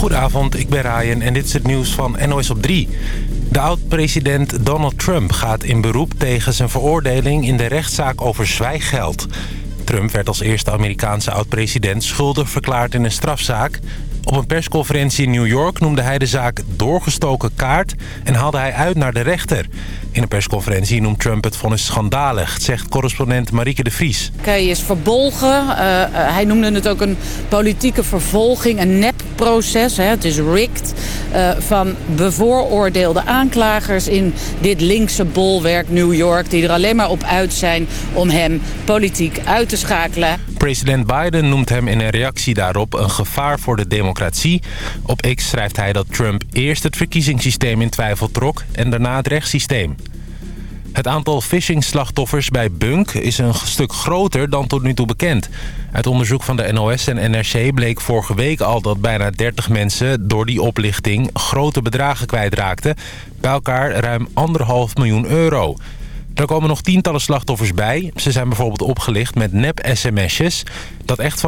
Goedenavond, ik ben Ryan en dit is het nieuws van NOS op 3. De oud-president Donald Trump gaat in beroep tegen zijn veroordeling in de rechtszaak over zwijggeld. Trump werd als eerste Amerikaanse oud-president schuldig verklaard in een strafzaak. Op een persconferentie in New York noemde hij de zaak doorgestoken kaart en haalde hij uit naar de rechter. In een persconferentie noemt Trump het vonnis schandalig, zegt correspondent Marieke de Vries. Hij is verbolgen. Uh, hij noemde het ook een politieke vervolging, een nepproces. Hè. Het is rigged uh, van bevooroordeelde aanklagers in dit linkse bolwerk New York... die er alleen maar op uit zijn om hem politiek uit te schakelen. President Biden noemt hem in een reactie daarop een gevaar voor de democratie. Op X schrijft hij dat Trump eerst het verkiezingssysteem in twijfel trok en daarna het rechtssysteem. Het aantal phishing-slachtoffers bij Bunk is een stuk groter dan tot nu toe bekend. Uit onderzoek van de NOS en NRC bleek vorige week al dat bijna 30 mensen door die oplichting grote bedragen kwijtraakten. Bij elkaar ruim anderhalf miljoen euro. Er komen nog tientallen slachtoffers bij. Ze zijn bijvoorbeeld opgelicht met nep-sms'jes... Echt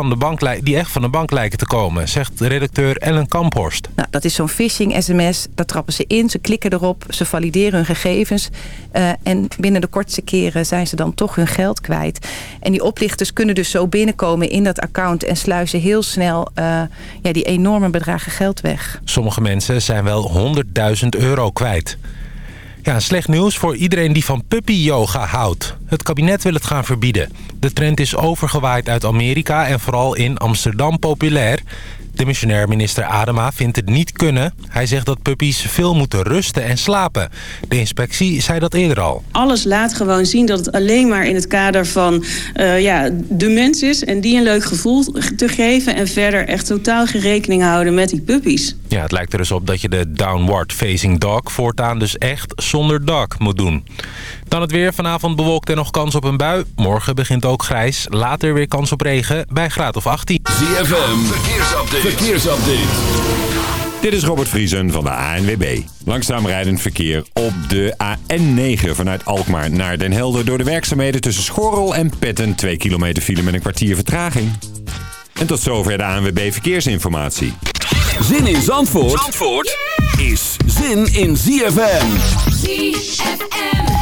die echt van de bank lijken te komen, zegt redacteur Ellen Kamphorst. Nou, dat is zo'n phishing-sms. Daar trappen ze in, ze klikken erop, ze valideren hun gegevens... Uh, en binnen de kortste keren zijn ze dan toch hun geld kwijt. En die oplichters kunnen dus zo binnenkomen in dat account... en sluizen heel snel uh, ja, die enorme bedragen geld weg. Sommige mensen zijn wel 100.000 euro kwijt. Ja, slecht nieuws voor iedereen die van puppy-yoga houdt. Het kabinet wil het gaan verbieden. De trend is overgewaaid uit Amerika en vooral in Amsterdam populair. De missionair minister Adema vindt het niet kunnen. Hij zegt dat puppies veel moeten rusten en slapen. De inspectie zei dat eerder al. Alles laat gewoon zien dat het alleen maar in het kader van uh, ja, de mens is... en die een leuk gevoel te geven... en verder echt totaal geen rekening houden met die puppies. Ja, het lijkt er dus op dat je de downward facing dog... voortaan dus echt zonder dog moet doen. Dan het weer. Vanavond bewolkt en nog kans op een bui. Morgen begint ook grijs. Later weer kans op regen bij graad of 18. ZFM. Verkeersupdate. Verkeersupdate. Dit is Robert Vriesen van de ANWB. Langzaam rijdend verkeer op de AN9 vanuit Alkmaar naar Den Helder... door de werkzaamheden tussen Schorrel en Petten. 2 kilometer file met een kwartier vertraging. En tot zover de ANWB Verkeersinformatie. Zin in Zandvoort, Zandvoort is zin in ZFM. ZFM.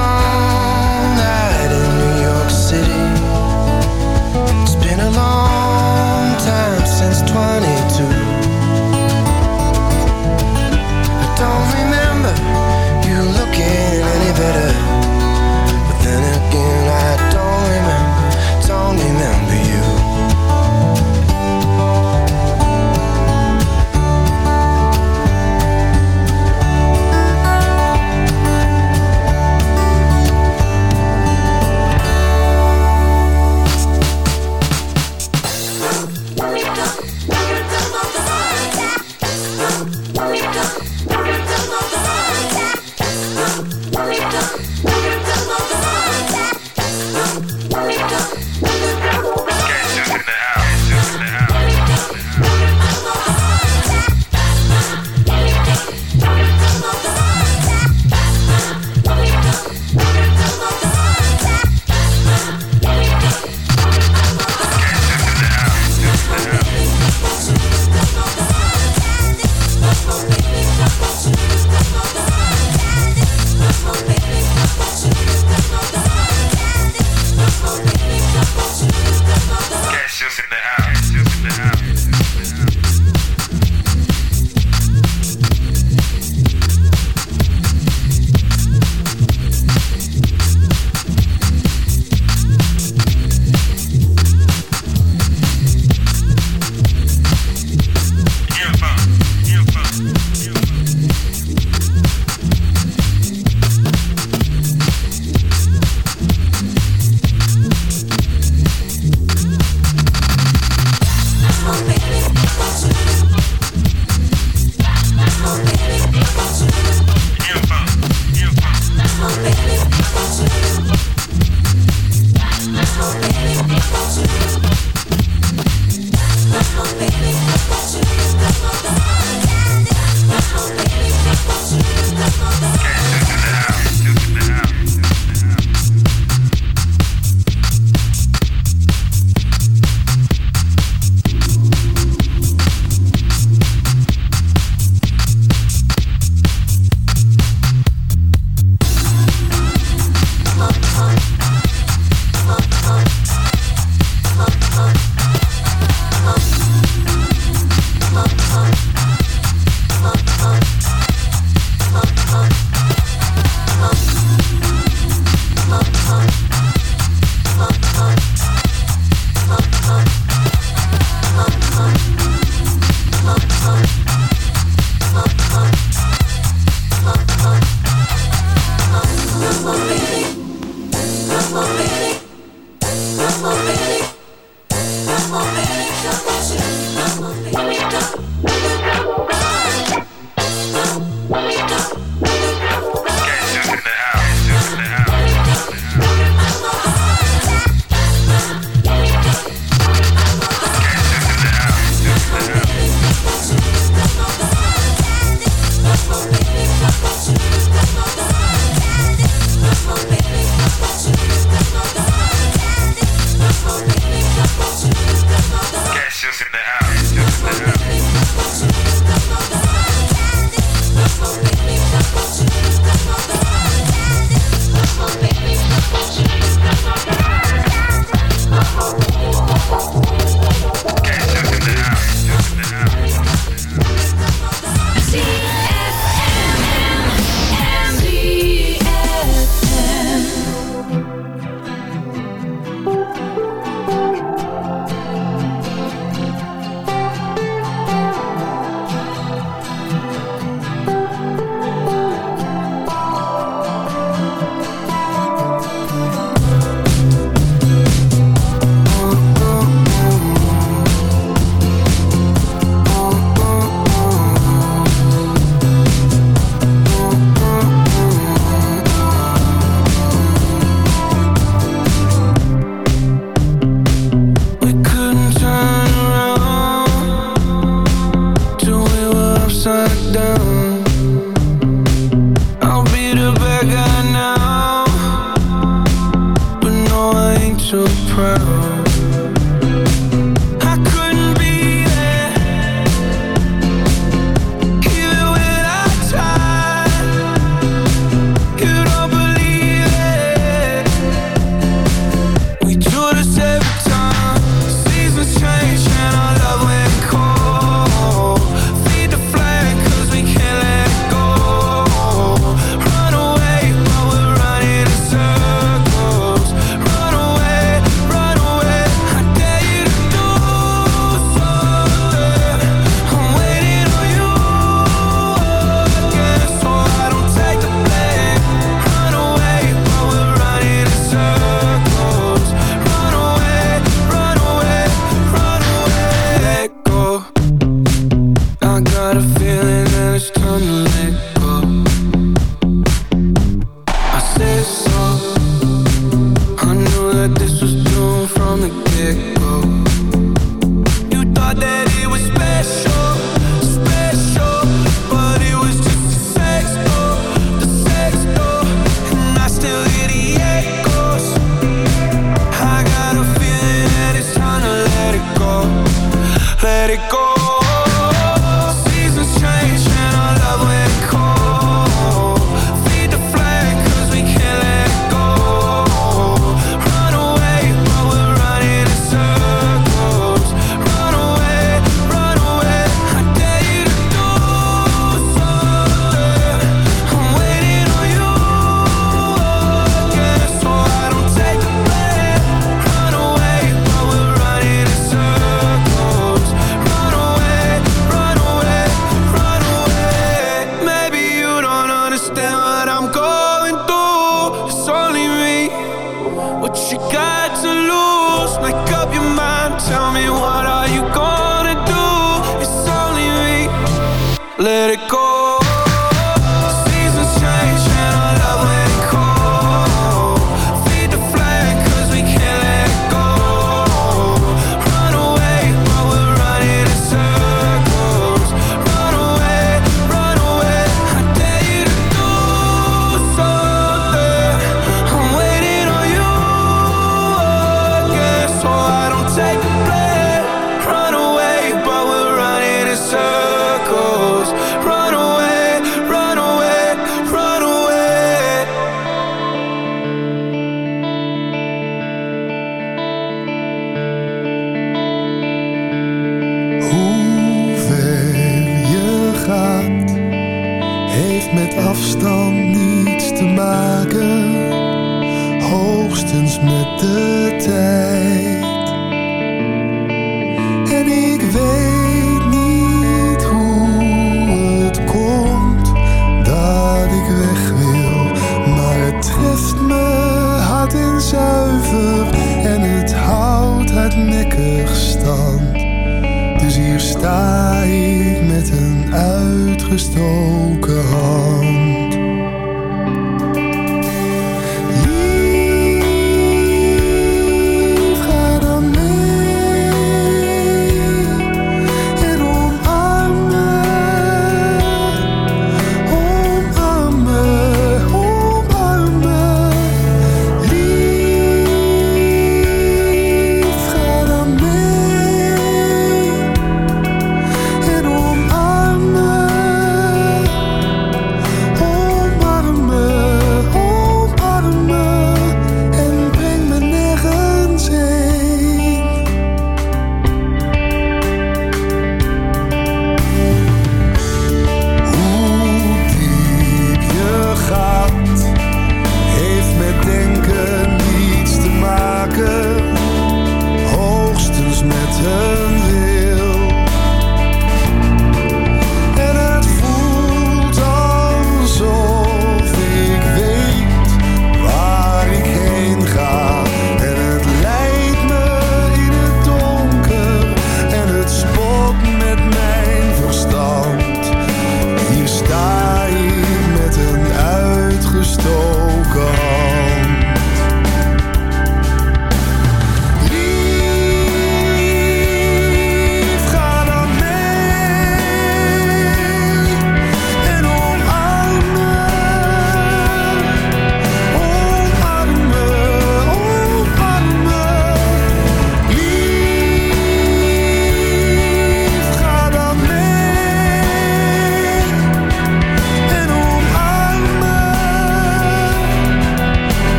time.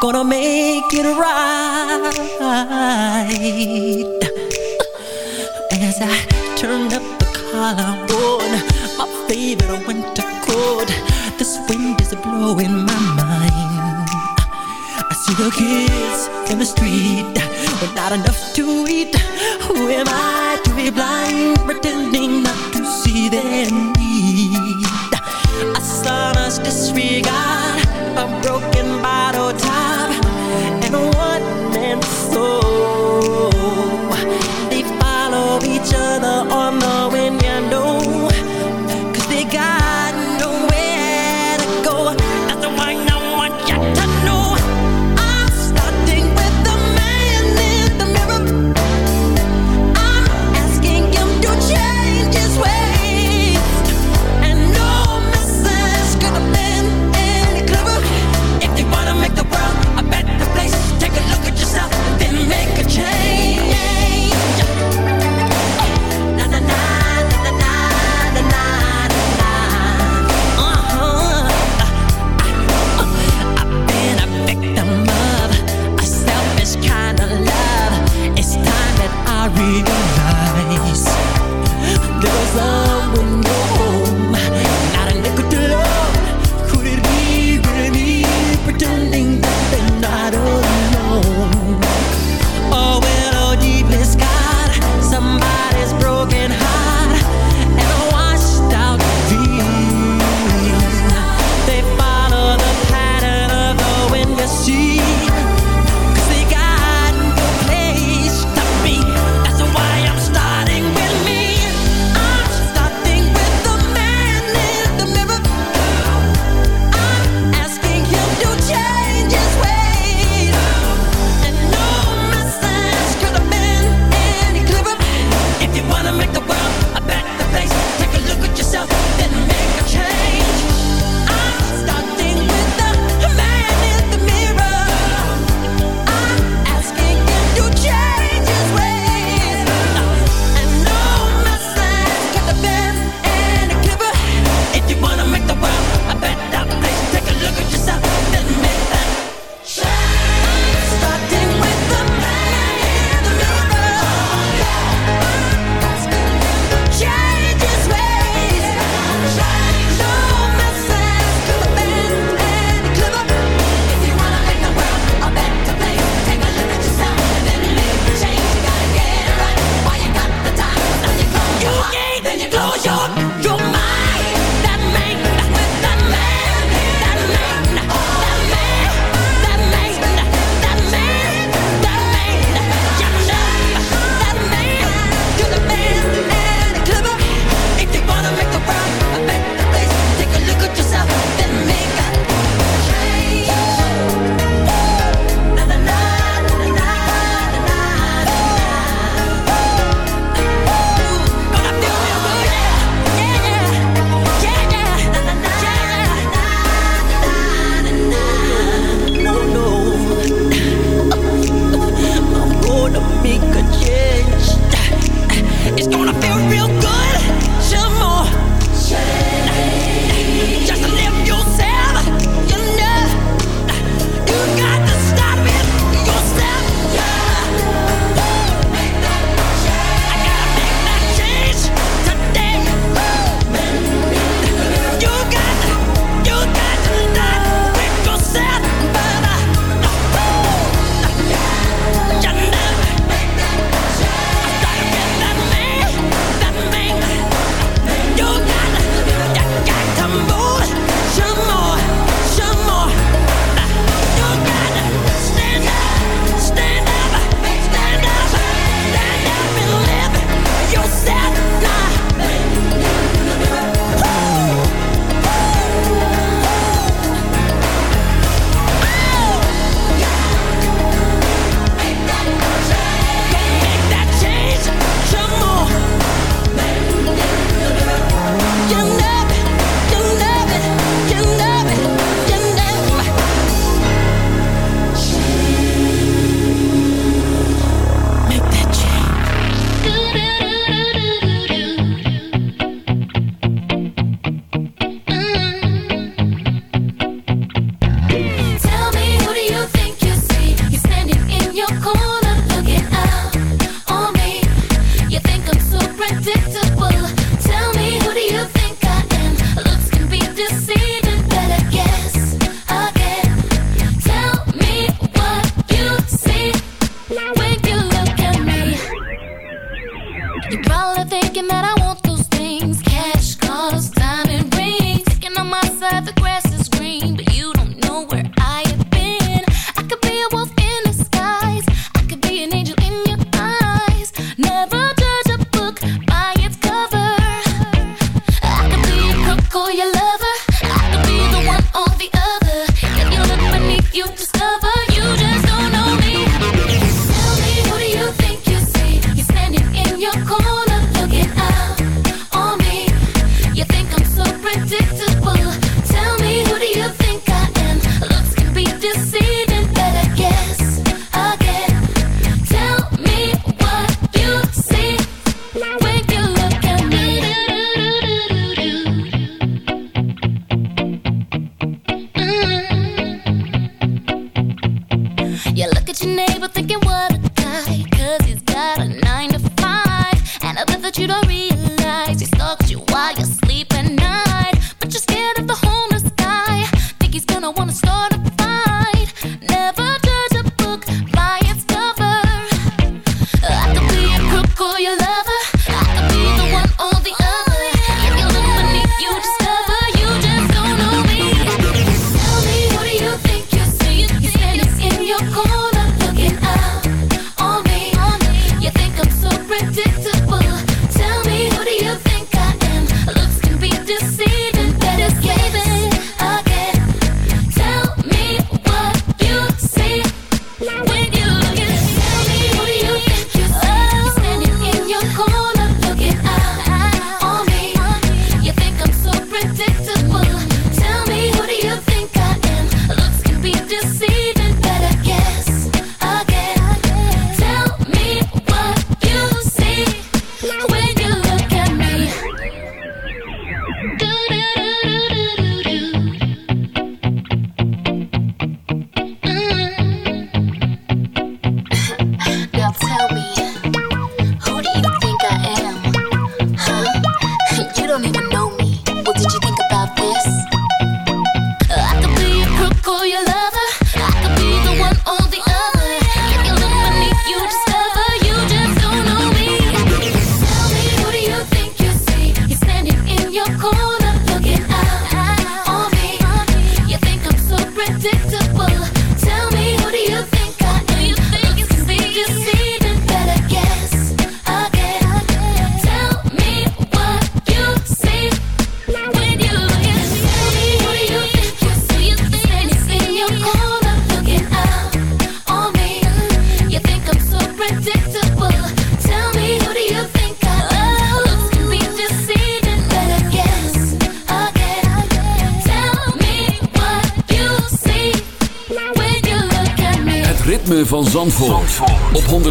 gonna make it right. As I turned up the collar on my favorite winter coat, this wind is blowing my mind. I see the kids in the street but not enough to eat. Who am I to be blind, pretending not to see their need? A saw disregard a broken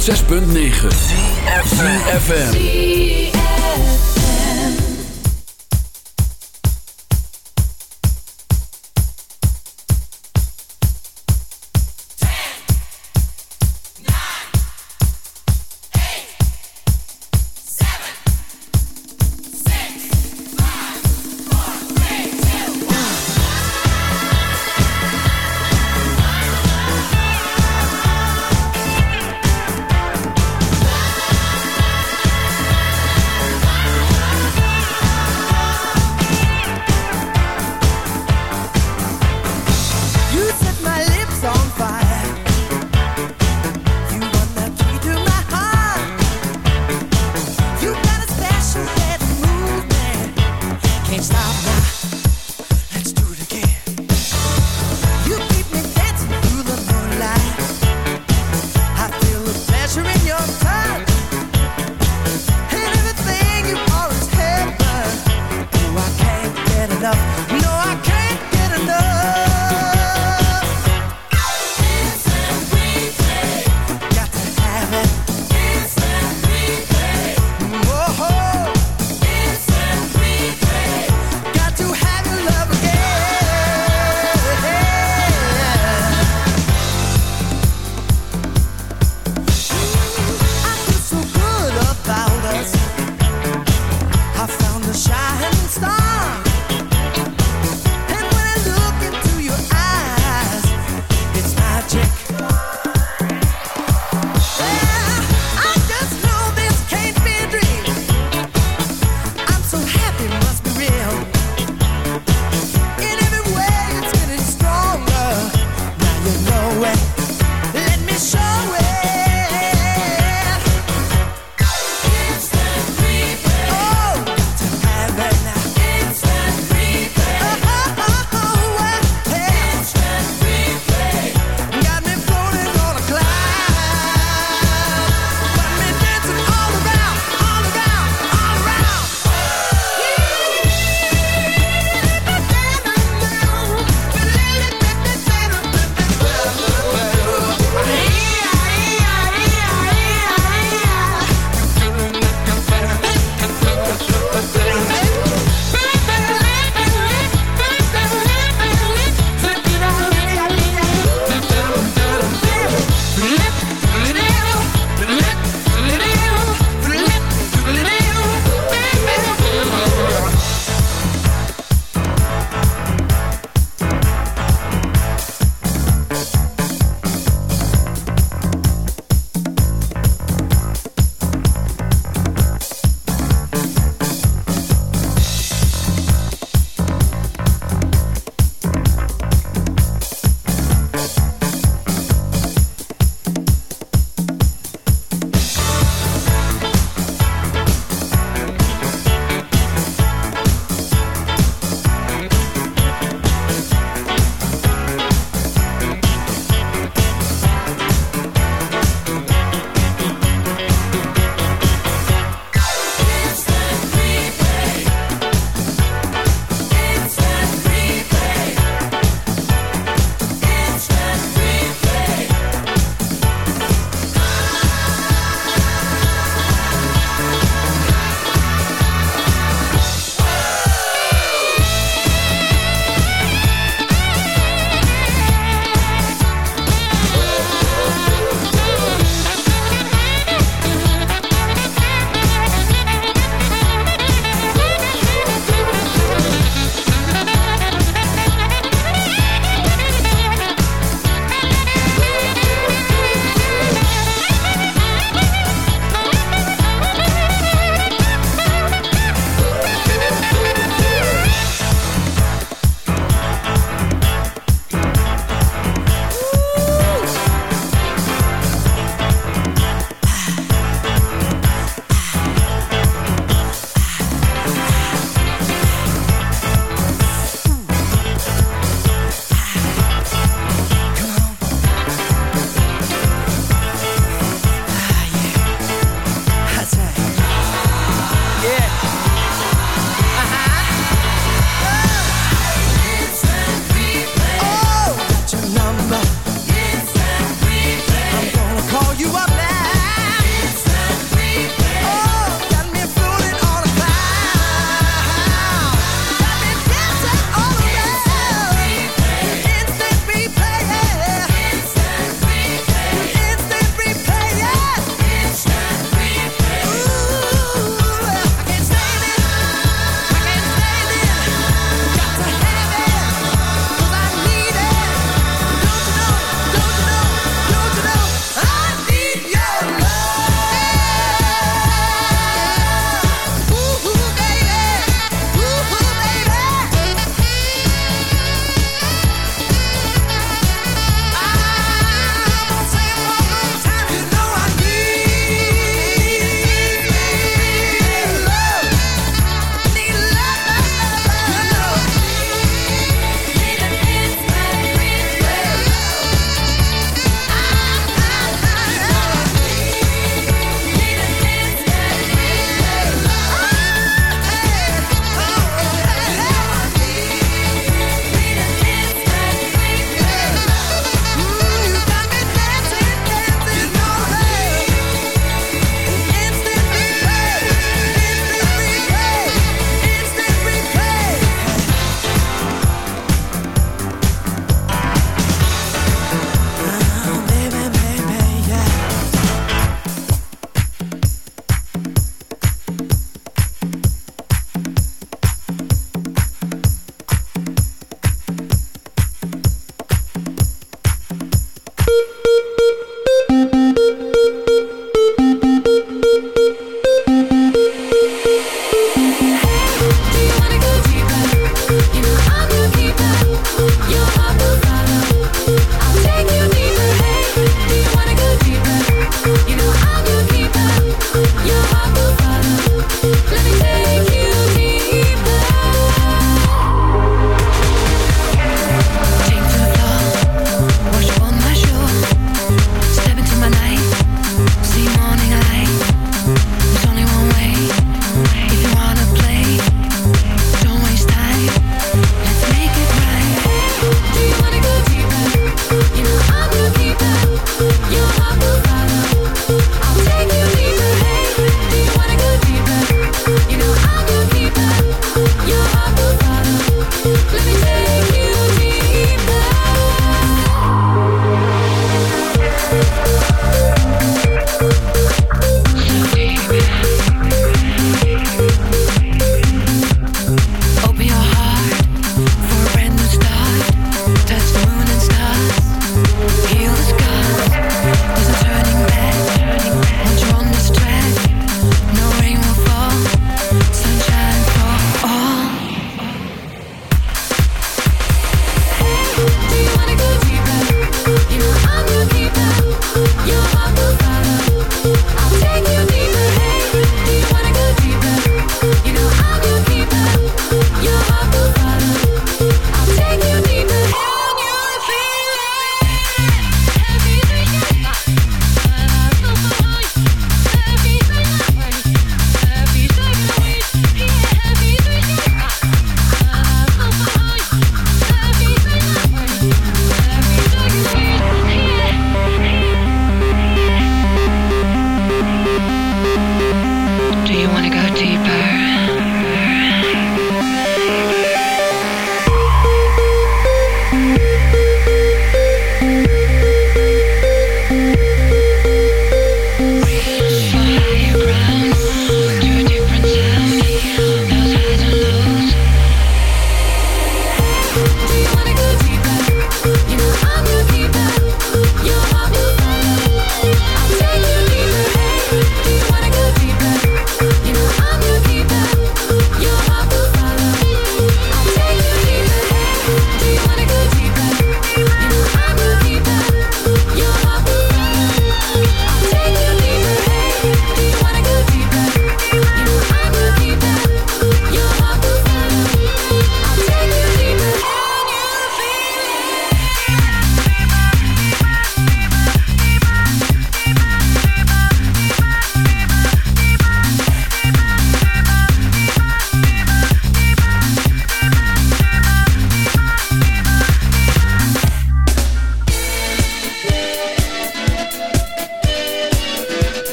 106.9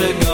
ago.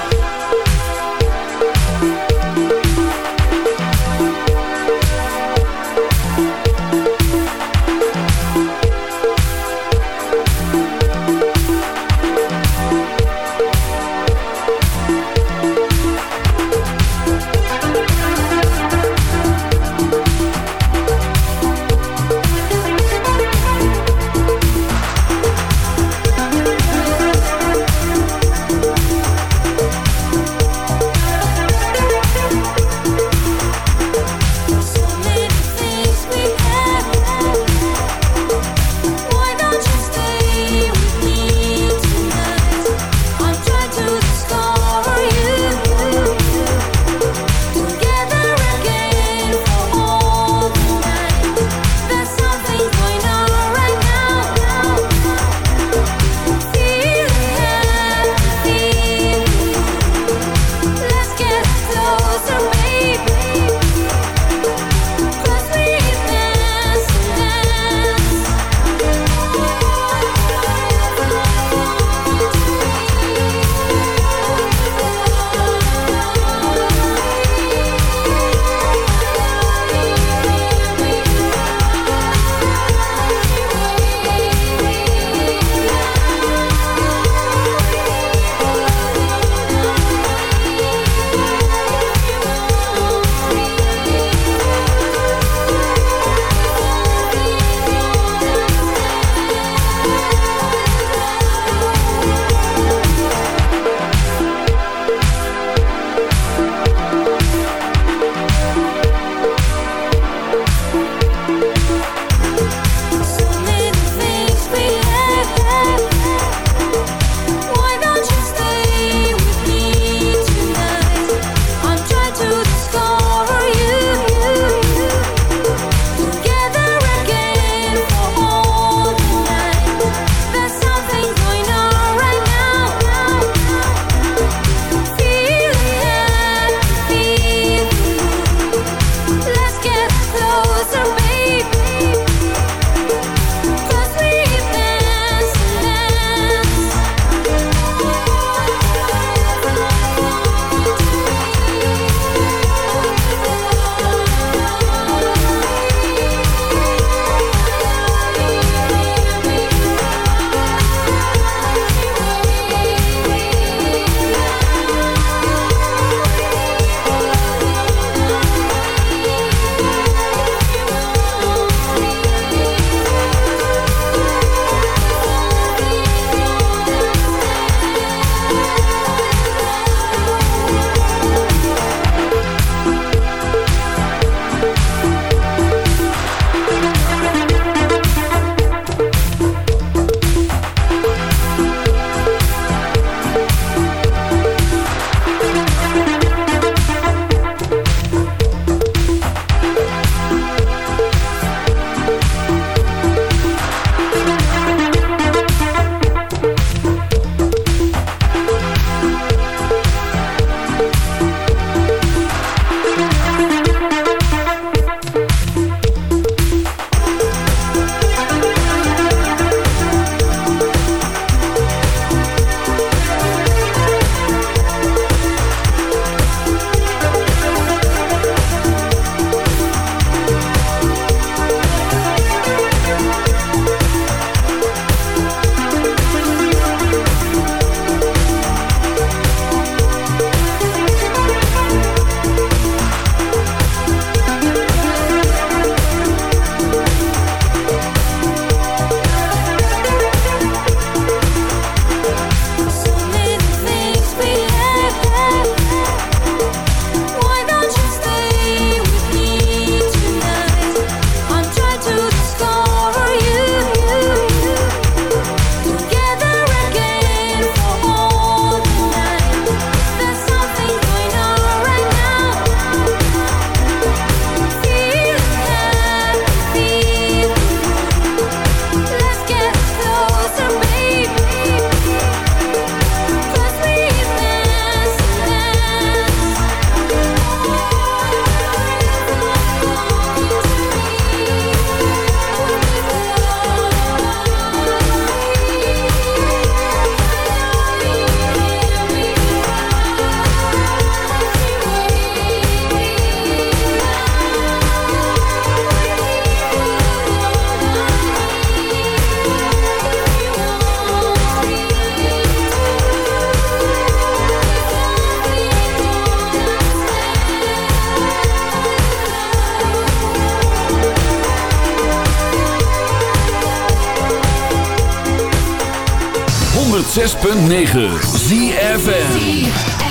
106.9 ZFN